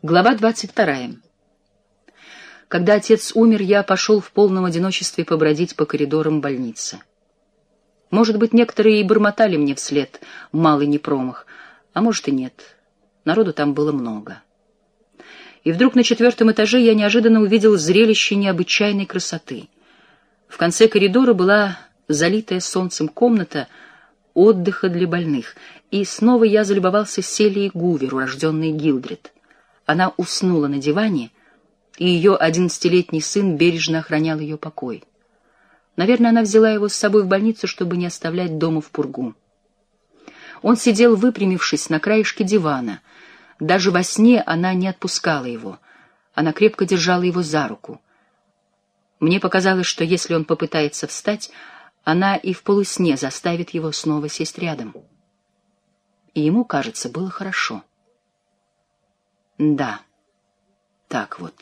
Глава 22. Когда отец умер, я пошел в полном одиночестве побродить по коридорам больницы. Может быть, некоторые и бормотали мне вслед, малый непромах, а может и нет. Народу там было много. И вдруг на четвертом этаже я неожиданно увидел зрелище необычайной красоты. В конце коридора была залитая солнцем комната отдыха для больных, и снова я залюбовался Селией Гувер, урожденной Гилдрид. Она уснула на диване, и ее одиннадцатилетний сын бережно охранял ее покой. Наверное, она взяла его с собой в больницу, чтобы не оставлять дома в пургу. Он сидел, выпрямившись на краешке дивана. Даже во сне она не отпускала его. Она крепко держала его за руку. Мне показалось, что если он попытается встать, она и в полусне заставит его снова сесть рядом. И ему, кажется, было хорошо. Да, так вот.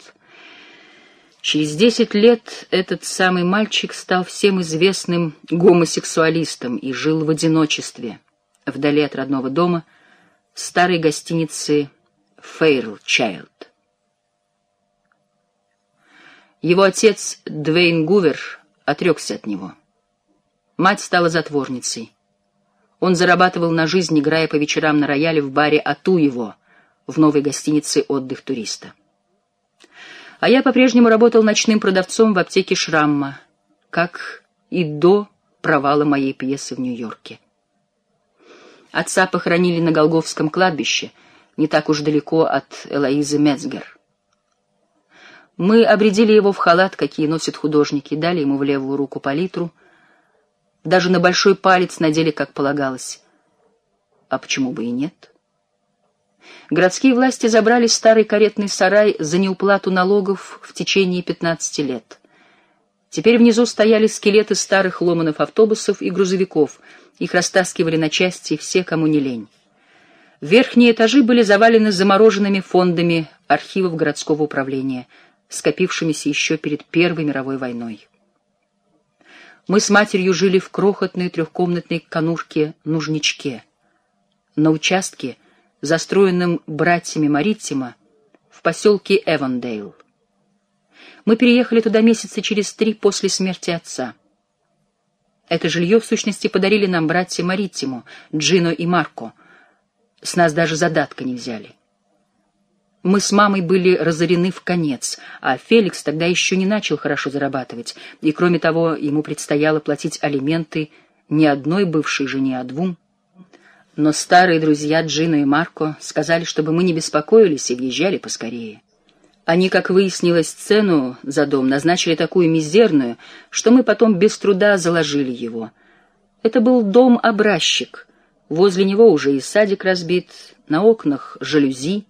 Через десять лет этот самый мальчик стал всем известным гомосексуалистом и жил в одиночестве, вдали от родного дома, в старой гостинице «Фейрл Чайлд». Его отец Двейн Гувер отрекся от него. Мать стала затворницей. Он зарабатывал на жизнь, играя по вечерам на рояле в баре «Ату его», в новой гостинице «Отдых туриста». А я по-прежнему работал ночным продавцом в аптеке Шрамма, как и до провала моей пьесы в Нью-Йорке. Отца похоронили на Голговском кладбище, не так уж далеко от Элоизы Мецгер. Мы обредили его в халат, какие носят художники, дали ему в левую руку палитру, даже на большой палец надели, как полагалось. А почему бы и нет? — городские власти забрали старый каретный сарай за неуплату налогов в течение 15 лет. Теперь внизу стояли скелеты старых ломанов автобусов и грузовиков, их растаскивали на части все, кому не лень. Верхние этажи были завалены замороженными фондами архивов городского управления, скопившимися еще перед Первой мировой войной. Мы с матерью жили в крохотной трехкомнатной конурке-нужничке. На участке — застроенным братьями Маритима в поселке Эвандейл. Мы переехали туда месяца через три после смерти отца. Это жилье, в сущности, подарили нам братья Маритиму, Джино и Марко. С нас даже задатка не взяли. Мы с мамой были разорены в конец, а Феликс тогда еще не начал хорошо зарабатывать, и, кроме того, ему предстояло платить алименты не одной бывшей жене, а двум. Но старые друзья Джино и Марко сказали, чтобы мы не беспокоились и въезжали поскорее. Они, как выяснилось, цену за дом назначили такую мизерную, что мы потом без труда заложили его. Это был дом-образчик. Возле него уже и садик разбит, на окнах жалюзи,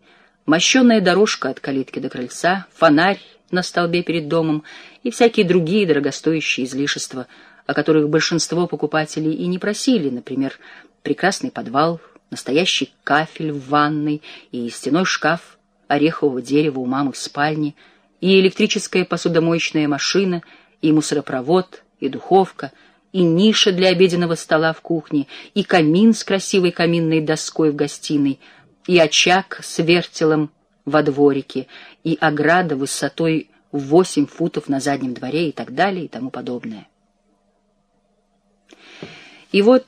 мощенная дорожка от калитки до крыльца, фонарь на столбе перед домом и всякие другие дорогостоящие излишества, о которых большинство покупателей и не просили, например, прекрасный подвал, настоящий кафель в ванной и стеной шкаф орехового дерева у мамы в спальне, и электрическая посудомоечная машина, и мусоропровод, и духовка, и ниша для обеденного стола в кухне, и камин с красивой каминной доской в гостиной, и очаг с вертелом во дворике, и ограда высотой в восемь футов на заднем дворе и так далее и тому подобное. И вот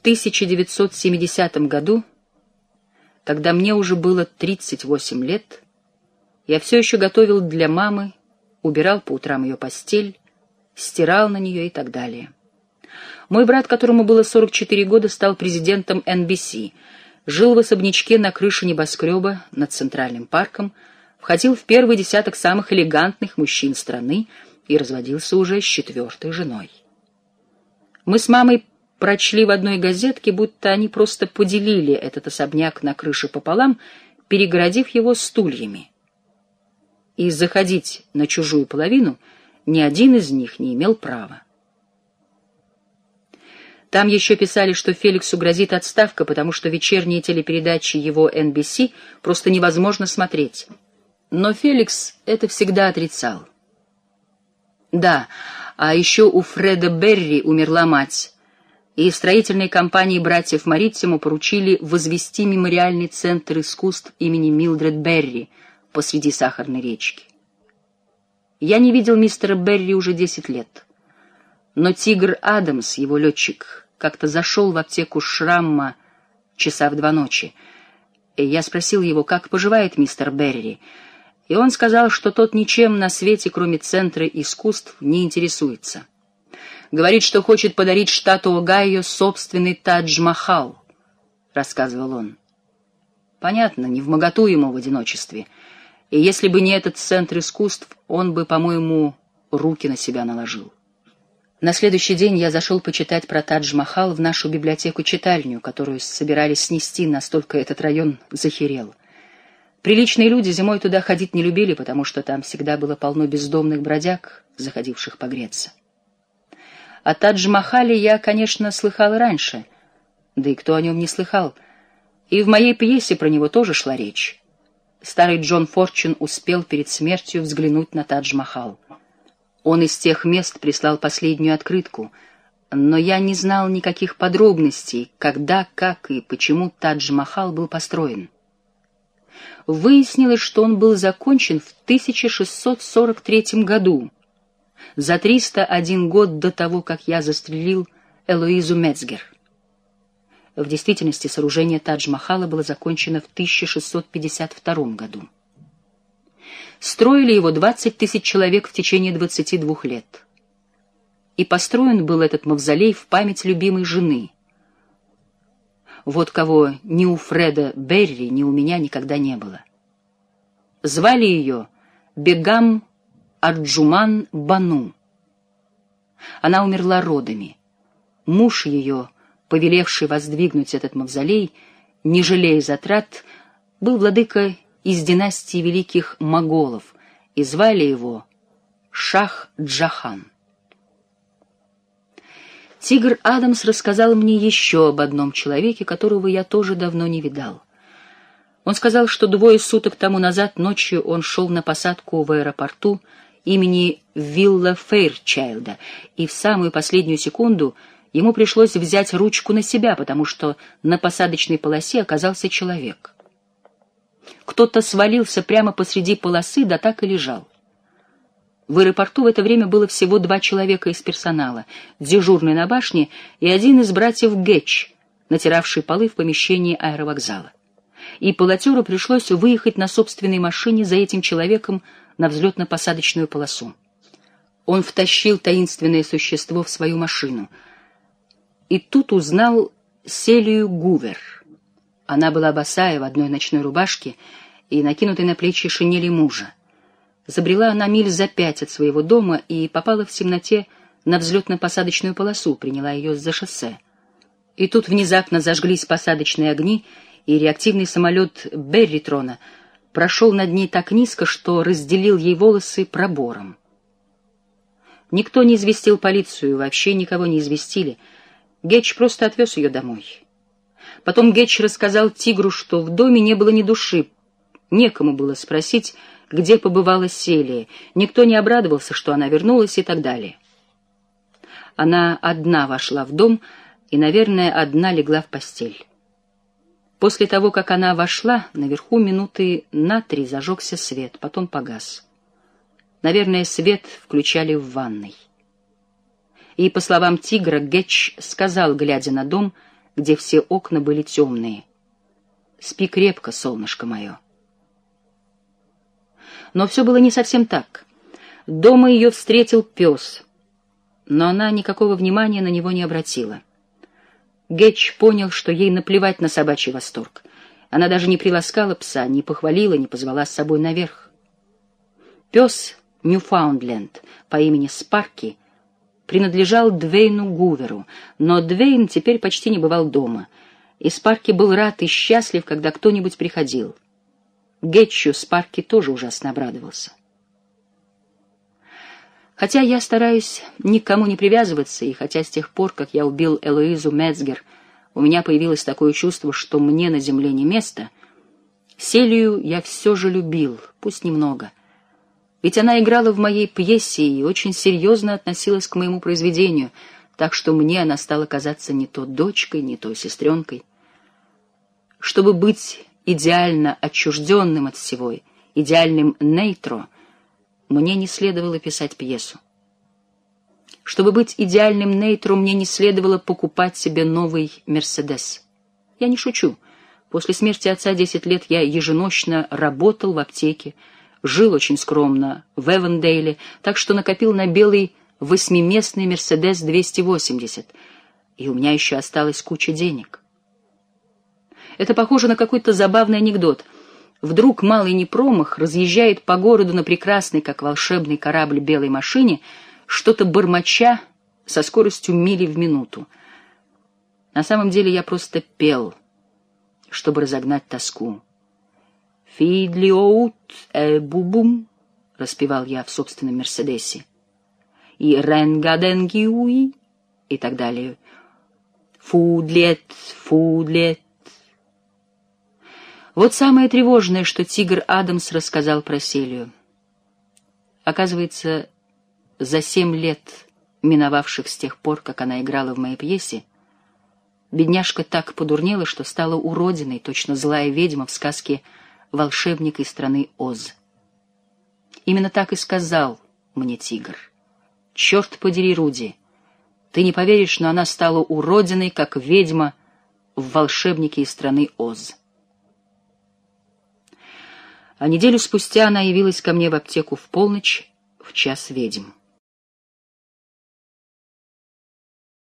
1970 году, когда мне уже было 38 лет, я все еще готовил для мамы, убирал по утрам ее постель, стирал на нее и так далее. Мой брат, которому было 44 года, стал президентом NBC, жил в особнячке на крыше небоскреба над Центральным парком, входил в первый десяток самых элегантных мужчин страны и разводился уже с четвертой женой. Мы с мамой прочли в одной газетке, будто они просто поделили этот особняк на крыше пополам, перегородив его стульями. И заходить на чужую половину ни один из них не имел права. Там еще писали, что Феликсу грозит отставка, потому что вечерние телепередачи его NBC просто невозможно смотреть. Но Феликс это всегда отрицал. Да, а еще у Фреда Берри умерла мать, и строительной компании братьев Маритиму поручили возвести мемориальный центр искусств имени Милдред Берри посреди Сахарной речки. Я не видел мистера Берри уже десять лет. Но Тигр Адамс, его летчик, как-то зашел в аптеку Шрамма часа в два ночи. И я спросил его, как поживает мистер Берри, и он сказал, что тот ничем на свете, кроме Центра искусств, не интересуется. Говорит, что хочет подарить штату Огайо собственный Тадж-Махал, — рассказывал он. Понятно, не в моготу ему в одиночестве. И если бы не этот Центр искусств, он бы, по-моему, руки на себя наложил. На следующий день я зашел почитать про Тадж-Махал в нашу библиотеку-читальню, которую собирались снести, настолько этот район захерел. Приличные люди зимой туда ходить не любили, потому что там всегда было полно бездомных бродяг, заходивших погреться. О Тадж-Махале я, конечно, слыхал раньше, да и кто о нем не слыхал. И в моей пьесе про него тоже шла речь. Старый Джон Форчун успел перед смертью взглянуть на Тадж-Махал — он из тех мест прислал последнюю открытку, но я не знал никаких подробностей, когда, как и почему Тадж-Махал был построен. Выяснилось, что он был закончен в 1643 году, за 301 год до того, как я застрелил Элоизу Мецгер. В действительности сооружение Тадж-Махала было закончено в 1652 году. Строили его 20 тысяч человек в течение 22 лет. И построен был этот мавзолей в память любимой жены. Вот кого ни у Фреда Берри, ни у меня никогда не было. Звали ее Бегам Арджуман Бану. Она умерла родами. Муж ее, повелевший воздвигнуть этот мавзолей, не жалея затрат, был владыка из династии великих моголов, и звали его Шах Джахан. Тигр Адамс рассказал мне еще об одном человеке, которого я тоже давно не видал. Он сказал, что двое суток тому назад ночью он шел на посадку в аэропорту имени Вилла Фейрчайлда, и в самую последнюю секунду ему пришлось взять ручку на себя, потому что на посадочной полосе оказался человек. Кто-то свалился прямо посреди полосы, да так и лежал. В аэропорту в это время было всего два человека из персонала, дежурный на башне и один из братьев Гетч, натиравший полы в помещении аэровокзала. И полотеру пришлось выехать на собственной машине за этим человеком на взлетно-посадочную полосу. Он втащил таинственное существо в свою машину. И тут узнал Селию Гувер — она была босая в одной ночной рубашке и накинутой на плечи шинели мужа. Забрела она миль за пять от своего дома и попала в темноте на взлетно-посадочную полосу, приняла ее за шоссе. И тут внезапно зажглись посадочные огни, и реактивный самолет Берритрона прошел над ней так низко, что разделил ей волосы пробором. Никто не известил полицию, вообще никого не известили. Гетч просто отвез ее домой. Потом Гетч рассказал тигру, что в доме не было ни души. Некому было спросить, где побывала Селия. Никто не обрадовался, что она вернулась и так далее. Она одна вошла в дом и, наверное, одна легла в постель. После того, как она вошла, наверху минуты на три зажегся свет, потом погас. Наверное, свет включали в ванной. И, по словам тигра, Гетч сказал, глядя на дом, — где все окна были темные. «Спи крепко, солнышко мое». Но все было не совсем так. Дома ее встретил пес, но она никакого внимания на него не обратила. Гетч понял, что ей наплевать на собачий восторг. Она даже не приласкала пса, не похвалила, не позвала с собой наверх. Пес Ньюфаундленд по имени Спарки принадлежал Двейну Гуверу, но Двейн теперь почти не бывал дома, и Спарки был рад и счастлив, когда кто-нибудь приходил. Гетчу Спарки тоже ужасно обрадовался. Хотя я стараюсь никому не привязываться, и хотя с тех пор, как я убил Элоизу Мецгер, у меня появилось такое чувство, что мне на земле не место, Селию я все же любил, пусть немного — ведь она играла в моей пьесе и очень серьезно относилась к моему произведению, так что мне она стала казаться не то дочкой, не то сестренкой. Чтобы быть идеально отчужденным от всего, идеальным нейтро, мне не следовало писать пьесу. Чтобы быть идеальным нейтру, мне не следовало покупать себе новый «Мерседес». Я не шучу. После смерти отца десять лет я еженочно работал в аптеке, жил очень скромно в Эвандейле, так что накопил на белый восьмиместный «Мерседес 280», и у меня еще осталась куча денег. Это похоже на какой-то забавный анекдот. Вдруг малый непромах разъезжает по городу на прекрасной, как волшебный корабль, белой машине, что-то бормоча со скоростью мили в минуту. На самом деле я просто пел, чтобы разогнать тоску. «Фидлиоут э бубум», — распевал я в собственном «Мерседесе» и Ренгаденгиуи и так далее. Фудлет, фудлет. Вот самое тревожное, что тигр Адамс рассказал про Селию. Оказывается, за семь лет, миновавших с тех пор, как она играла в моей пьесе, бедняжка так подурнела, что стала уродиной, точно злая ведьма в сказке «Волшебник из страны Оз». Именно так и сказал мне тигр. Черт подери, Руди, ты не поверишь, но она стала уродиной, как ведьма в волшебнике из страны Оз. А неделю спустя она явилась ко мне в аптеку в полночь в час ведьм.